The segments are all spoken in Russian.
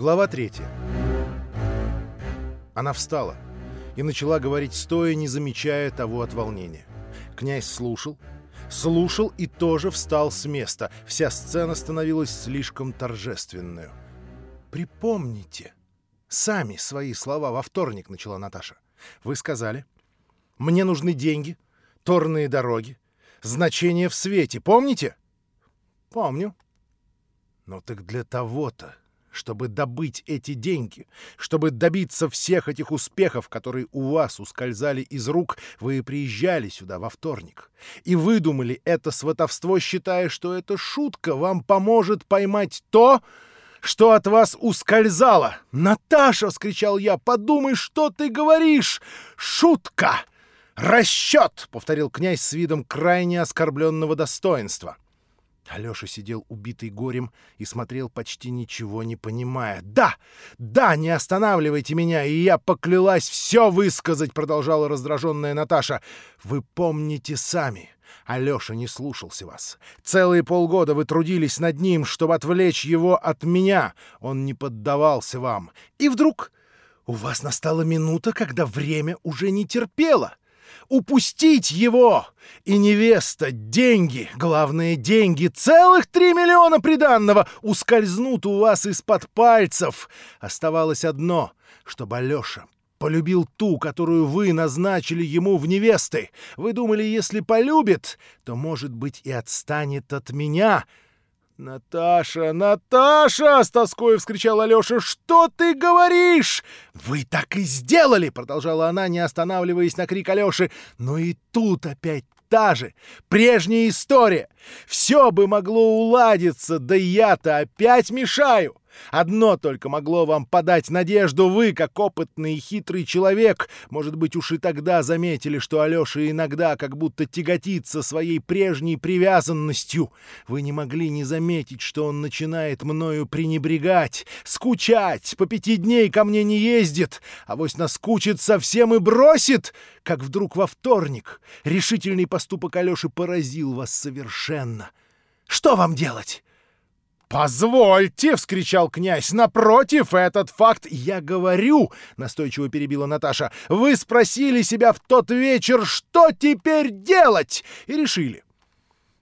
Глава третья. Она встала и начала говорить стоя, не замечая того от волнения. Князь слушал, слушал и тоже встал с места. Вся сцена становилась слишком торжественной. «Припомните сами свои слова во вторник», — начала Наташа. «Вы сказали, мне нужны деньги, торные дороги, значение в свете. Помните?» «Помню». «Ну так для того-то чтобы добыть эти деньги, чтобы добиться всех этих успехов, которые у вас ускользали из рук, вы приезжали сюда во вторник и выдумали это сватовство, считая, что эта шутка вам поможет поймать то, что от вас ускользало. «Наташа!» — скричал я. «Подумай, что ты говоришь! Шутка! Расчет!» — повторил князь с видом крайне оскорбленного достоинства. Алёша сидел убитый горем и смотрел почти ничего не понимая. «Да! Да! Не останавливайте меня, и я поклялась все высказать!» — продолжала раздраженная Наташа. «Вы помните сами!» Алёша не слушался вас. Целые полгода вы трудились над ним, чтобы отвлечь его от меня. Он не поддавался вам. И вдруг у вас настала минута, когда время уже не терпело упустить его! И невеста, деньги, главные деньги, целых три миллиона приданного ускользнут у вас из-под пальцев. Оставалось одно, чтобы Алеша полюбил ту, которую вы назначили ему в невесты. Вы думали, если полюбит, то, может быть, и отстанет от меня». «Наташа, Наташа!» — с тоской вскричал Алёша. «Что ты говоришь?» «Вы так и сделали!» — продолжала она, не останавливаясь на крик Алёши. «Но и тут опять та же, прежняя история. Все бы могло уладиться, да я-то опять мешаю. Одно только могло вам подать надежду вы, как опытный и хитрый человек. Может быть, уж и тогда заметили, что Алёша иногда как будто тяготится своей прежней привязанностью. Вы не могли не заметить, что он начинает мною пренебрегать, скучать, по пяти дней ко мне не ездит, а вось наскучит совсем и бросит, как вдруг во вторник. Решительный поступок Алёши поразил вас совершенно. Что вам делать? «Позвольте!» — вскричал князь. «Напротив, этот факт я говорю!» — настойчиво перебила Наташа. «Вы спросили себя в тот вечер, что теперь делать?» И решили.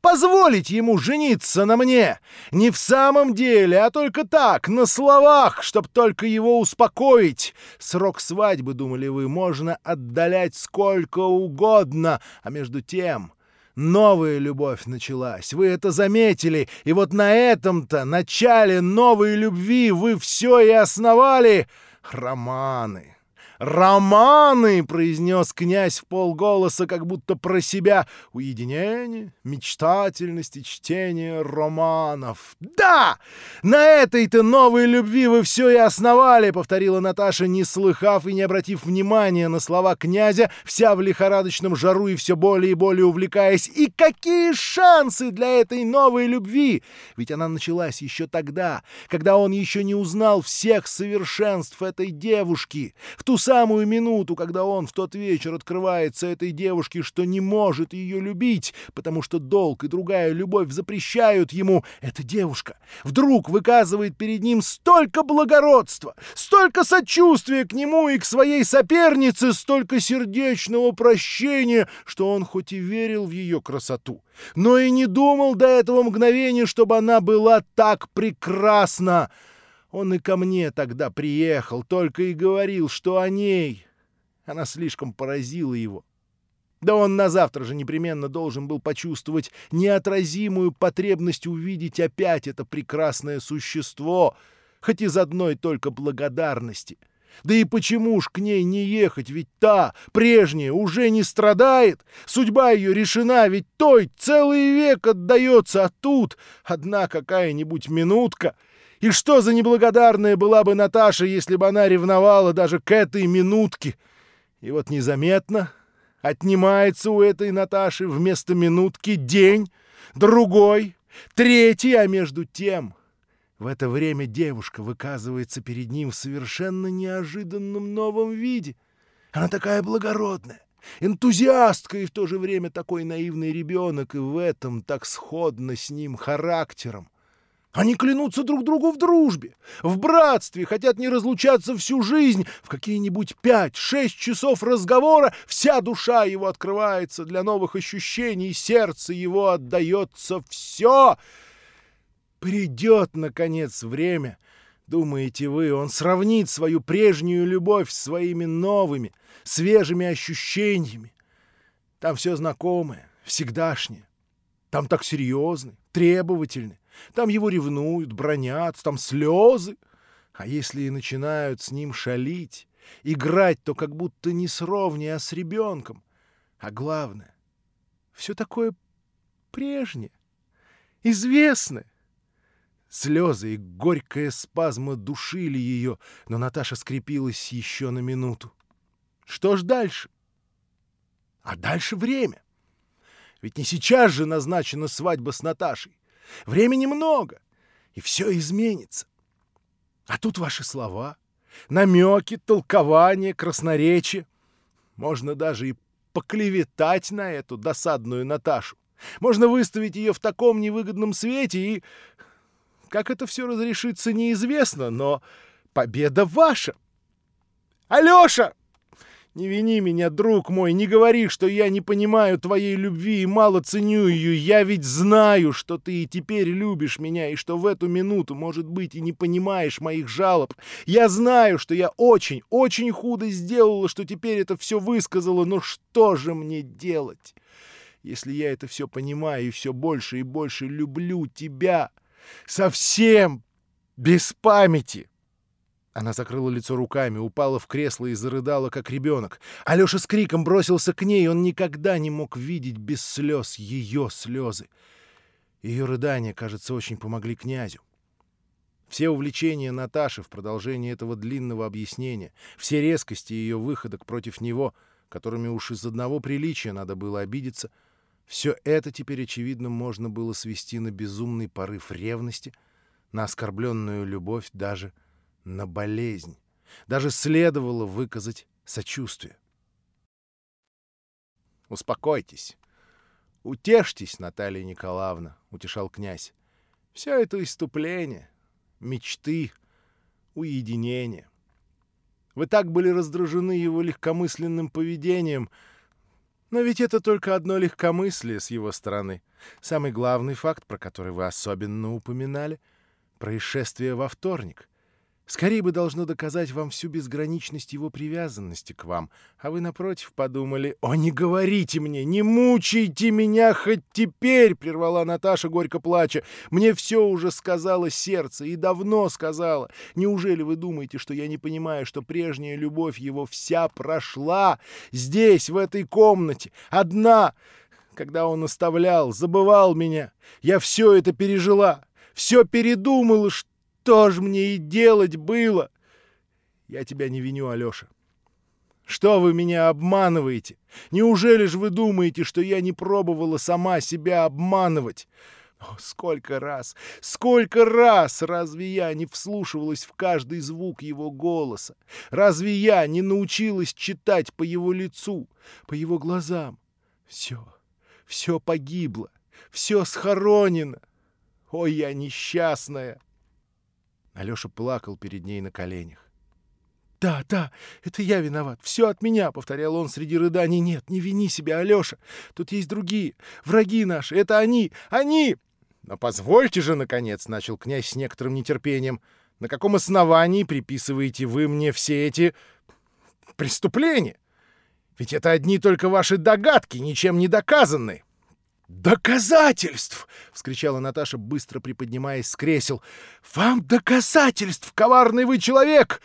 Позволить ему жениться на мне. Не в самом деле, а только так, на словах, чтоб только его успокоить. Срок свадьбы, думали вы, можно отдалять сколько угодно, а между тем Новая любовь началась. Вы это заметили. И вот на этом-то начале новой любви вы все и основали. Романы. «Романы!» — произнес князь в полголоса, как будто про себя. «Уединение, мечтательность и чтение романов». «Да! На этой-то новой любви вы все и основали!» — повторила Наташа, не слыхав и не обратив внимания на слова князя, вся в лихорадочном жару и все более и более увлекаясь. «И какие шансы для этой новой любви! Ведь она началась еще тогда, когда он еще не узнал всех совершенств этой девушки, в ту самую минуту, когда он в тот вечер открывается этой девушке, что не может ее любить, потому что долг и другая любовь запрещают ему, эта девушка вдруг выказывает перед ним столько благородства, столько сочувствия к нему и к своей сопернице, столько сердечного прощения, что он хоть и верил в ее красоту, но и не думал до этого мгновения, чтобы она была так прекрасна. Он и ко мне тогда приехал, только и говорил, что о ней. Она слишком поразила его. Да он на завтра же непременно должен был почувствовать неотразимую потребность увидеть опять это прекрасное существо, хоть из одной только благодарности. Да и почему ж к ней не ехать, ведь та, прежняя, уже не страдает, судьба ее решена, ведь той целый век отдается, а тут одна какая-нибудь минутка — и что за неблагодарная была бы Наташа, если бы она ревновала даже к этой минутке? И вот незаметно отнимается у этой Наташи вместо минутки день, другой, третий, а между тем... В это время девушка выказывается перед ним в совершенно неожиданном новом виде. Она такая благородная, энтузиастка и в то же время такой наивный ребенок, и в этом так сходно с ним характером. Они клянутся друг другу в дружбе, в братстве, хотят не разлучаться всю жизнь. В какие-нибудь пять-шесть часов разговора вся душа его открывается для новых ощущений, сердце его отдается все. Придет, наконец, время, думаете вы, он сравнит свою прежнюю любовь с своими новыми, свежими ощущениями. Там все знакомое, всегдашнее. Там так серьезны, требовательны. Там его ревнуют, бронят, там слезы. А если и начинают с ним шалить, играть, то как будто не с ровней, а с ребенком. А главное, все такое прежнее, известное. Слезы и горькая спазма душили ее, но Наташа скрепилась еще на минуту. Что ж дальше? А дальше время. Ведь не сейчас же назначена свадьба с Наташей. Времени много, и все изменится. А тут ваши слова, намеки, толкования, красноречие. Можно даже и поклеветать на эту досадную Наташу. Можно выставить ее в таком невыгодном свете и... Как это все разрешится, неизвестно, но победа ваша. Алёша! Не вини меня, друг мой, не говори, что я не понимаю твоей любви и мало ценю ее. Я ведь знаю, что ты и теперь любишь меня, и что в эту минуту, может быть, и не понимаешь моих жалоб. Я знаю, что я очень, очень худо сделала, что теперь это все высказала, но что же мне делать? Если я это все понимаю и все больше и больше люблю тебя, совсем без памяти. Она закрыла лицо руками, упала в кресло и зарыдала, как ребенок. Алеша с криком бросился к ней, он никогда не мог видеть без слез ее слезы. Ее рыдания, кажется, очень помогли князю. Все увлечения Наташи в продолжении этого длинного объяснения, все резкости ее выходок против него, которыми уж из одного приличия надо было обидеться, все это теперь, очевидно, можно было свести на безумный порыв ревности, на оскорбленную любовь даже — на болезнь. Даже следовало выказать сочувствие. «Успокойтесь. Утешьтесь, Наталья Николаевна», — утешал князь. «Все это иступление, мечты, уединение. Вы так были раздражены его легкомысленным поведением, но ведь это только одно легкомыслие с его стороны. Самый главный факт, про который вы особенно упоминали — происшествие во вторник. Скорее бы должно доказать вам всю безграничность его привязанности к вам. А вы, напротив, подумали, «О, не говорите мне, не мучайте меня хоть теперь!» — прервала Наташа, горько плача. «Мне все уже сказала сердце, и давно сказала. Неужели вы думаете, что я не понимаю, что прежняя любовь его вся прошла здесь, в этой комнате, одна?» Когда он оставлял, забывал меня, я все это пережила, все передумала, что что ж мне и делать было? Я тебя не виню, Алёша. Что вы меня обманываете? Неужели же вы думаете, что я не пробовала сама себя обманывать? О, сколько раз, сколько раз разве я не вслушивалась в каждый звук его голоса? Разве я не научилась читать по его лицу, по его глазам? Все, все погибло, все схоронено. Ой, я несчастная!» Алёша плакал перед ней на коленях. «Да, да, это я виноват. Все от меня», — повторял он среди рыданий. «Нет, не вини себя, Алёша. Тут есть другие, враги наши. Это они, они!» «Но позвольте же, наконец», — начал князь с некоторым нетерпением. «На каком основании приписываете вы мне все эти преступления? Ведь это одни только ваши догадки, ничем не доказанные». «Доказательств!» — вскричала Наташа, быстро приподнимаясь с кресел. «Вам доказательств, коварный вы человек!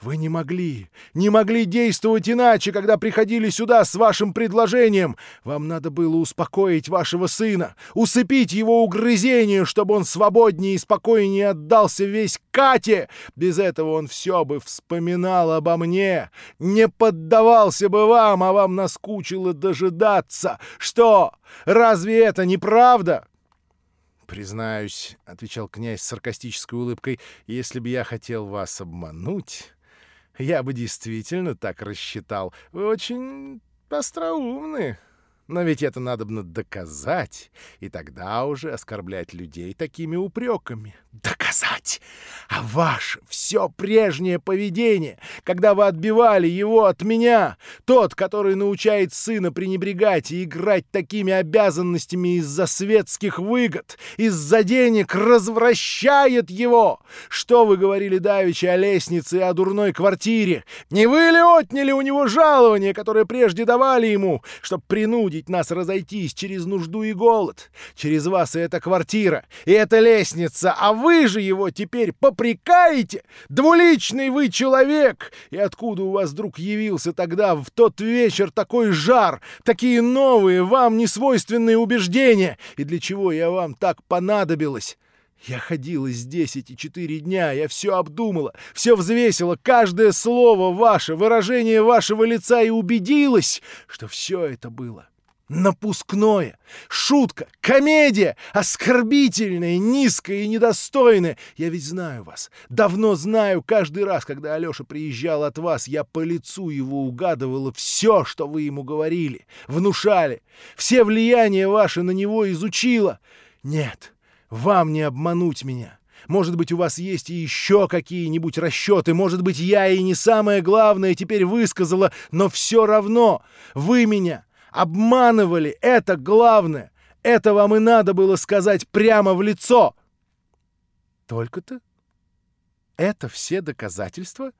Вы не могли, не могли действовать иначе, когда приходили сюда с вашим предложением. Вам надо было успокоить вашего сына, усыпить его угрызение, чтобы он свободнее и спокойнее отдался весь Кате. Без этого он все бы вспоминал обо мне, не поддавался бы вам, а вам наскучило дожидаться. Что, разве это не правда?» «Признаюсь», — отвечал князь с саркастической улыбкой, — «если бы я хотел вас обмануть, я бы действительно так рассчитал. Вы очень остроумны, Но ведь это надобно доказать, и тогда уже оскорблять людей такими упреками. Доказать! А ваше все прежнее поведение, когда вы отбивали его от меня, тот, который научает сына пренебрегать и играть такими обязанностями из-за светских выгод, из-за денег, развращает его. Что вы говорили давеча о лестнице и о дурной квартире? Не вы ли отняли у него жалование, которое прежде давали ему, чтобы принудить вынудить нас разойтись через нужду и голод. Через вас и эта квартира, и эта лестница, а вы же его теперь попрекаете? Двуличный вы человек! И откуда у вас вдруг явился тогда в тот вечер такой жар, такие новые, вам несвойственные убеждения? И для чего я вам так понадобилась? Я ходила здесь эти четыре дня, я все обдумала, все взвесила, каждое слово ваше, выражение вашего лица и убедилась, что все это было Напускное, шутка, комедия, оскорбительная, низкая и недостойная. Я ведь знаю вас, давно знаю, каждый раз, когда Алеша приезжал от вас, я по лицу его угадывала все, что вы ему говорили, внушали, все влияния ваши на него изучила. Нет, вам не обмануть меня. Может быть, у вас есть и еще какие-нибудь расчеты, может быть, я и не самое главное теперь высказала, но все равно вы меня Обманывали, это главное. Это вам и надо было сказать прямо в лицо. Только-то? Это все доказательства?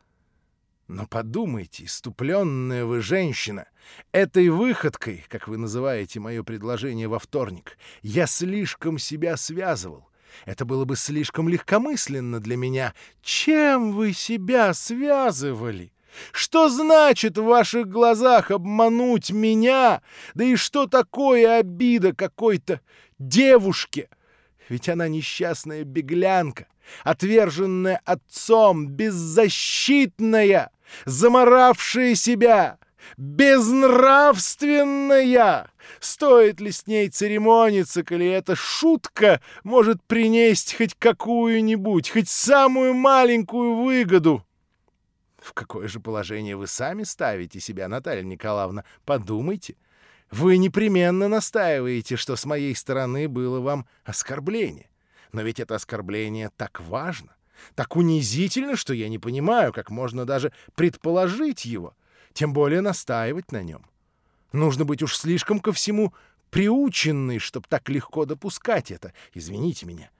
Но подумайте, иступленная вы женщина, этой выходкой, как вы называете мое предложение во вторник, я слишком себя связывал. Это было бы слишком легкомысленно для меня. Чем вы себя связывали? Что значит в ваших глазах обмануть меня? Да и что такое обида какой-то девушке? Ведь она несчастная беглянка, отверженная отцом, беззащитная, заморавшая себя, безнравственная. Стоит ли с ней церемониться, коли эта шутка может принести хоть какую-нибудь, хоть самую маленькую выгоду? В какое же положение вы сами ставите себя, Наталья Николаевна? Подумайте. Вы непременно настаиваете, что с моей стороны было вам оскорбление. Но ведь это оскорбление так важно, так унизительно, что я не понимаю, как можно даже предположить его, тем более настаивать на нем. Нужно быть уж слишком ко всему приученный, чтобы так легко допускать это. Извините меня.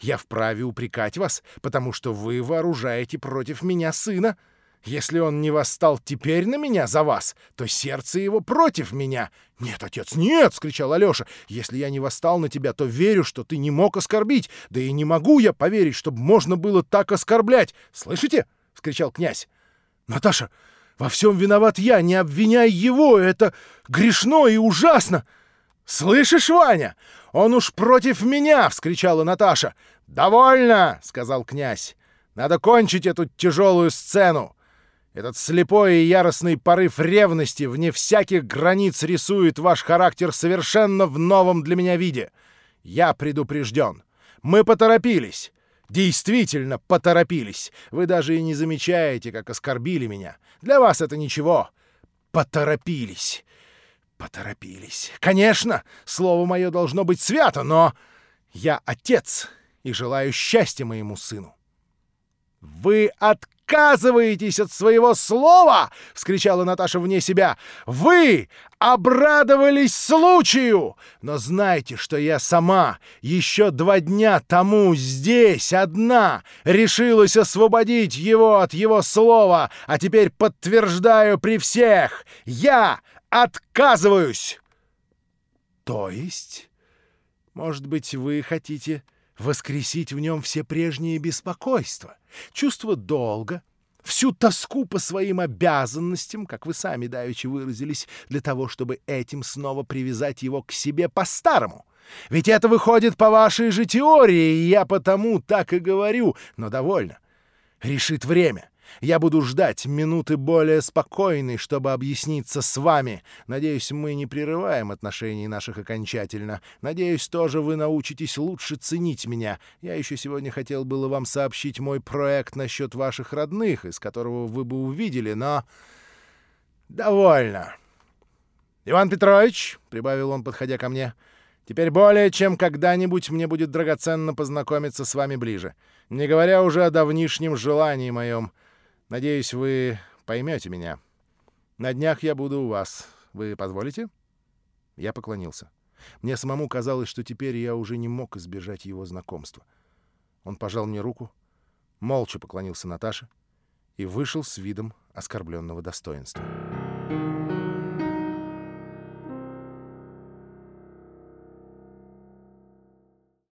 Я вправе упрекать вас, потому что вы вооружаете против меня сына, если он не восстал теперь на меня за вас, то сердце его против меня. Нет, отец, нет, — скричал Алёша. Если я не восстал на тебя, то верю, что ты не мог оскорбить. Да и не могу я поверить, чтобы можно было так оскорблять. Слышите? — вскричал князь. Наташа, во всем виноват я, не обвиняй его, это грешно и ужасно. Слышишь, Ваня? Он уж против меня, — вскричала Наташа. Довольно, — сказал князь. Надо кончить эту тяжелую сцену. Этот слепой и яростный порыв ревности вне всяких границ рисует ваш характер совершенно в новом для меня виде. Я предупрежден. Мы поторопились. Действительно поторопились. Вы даже и не замечаете, как оскорбили меня. Для вас это ничего. Поторопились. Поторопились. Конечно, слово мое должно быть свято, но я отец и желаю счастья моему сыну. Вы от отказываетесь от своего слова!» — вскричала Наташа вне себя. «Вы обрадовались случаю! Но знайте, что я сама еще два дня тому здесь одна решилась освободить его от его слова, а теперь подтверждаю при всех, я отказываюсь!» «То есть, может быть, вы хотите воскресить в нем все прежние беспокойства, чувство долга, всю тоску по своим обязанностям, как вы сами давеча выразились, для того, чтобы этим снова привязать его к себе по-старому. Ведь это выходит по вашей же теории, и я потому так и говорю, но довольно. Решит время. Я буду ждать минуты более спокойной, чтобы объясниться с вами. Надеюсь, мы не прерываем отношений наших окончательно. Надеюсь, тоже вы научитесь лучше ценить меня. Я еще сегодня хотел было вам сообщить мой проект насчет ваших родных, из которого вы бы увидели, но... Довольно. «Иван Петрович», — прибавил он, подходя ко мне, — «теперь более чем когда-нибудь мне будет драгоценно познакомиться с вами ближе, не говоря уже о давнишнем желании моем. Надеюсь, вы поймете меня. На днях я буду у вас. Вы позволите?» Я поклонился. Мне самому казалось, что теперь я уже не мог избежать его знакомства. Он пожал мне руку, молча поклонился Наташе и вышел с видом оскорбленного достоинства.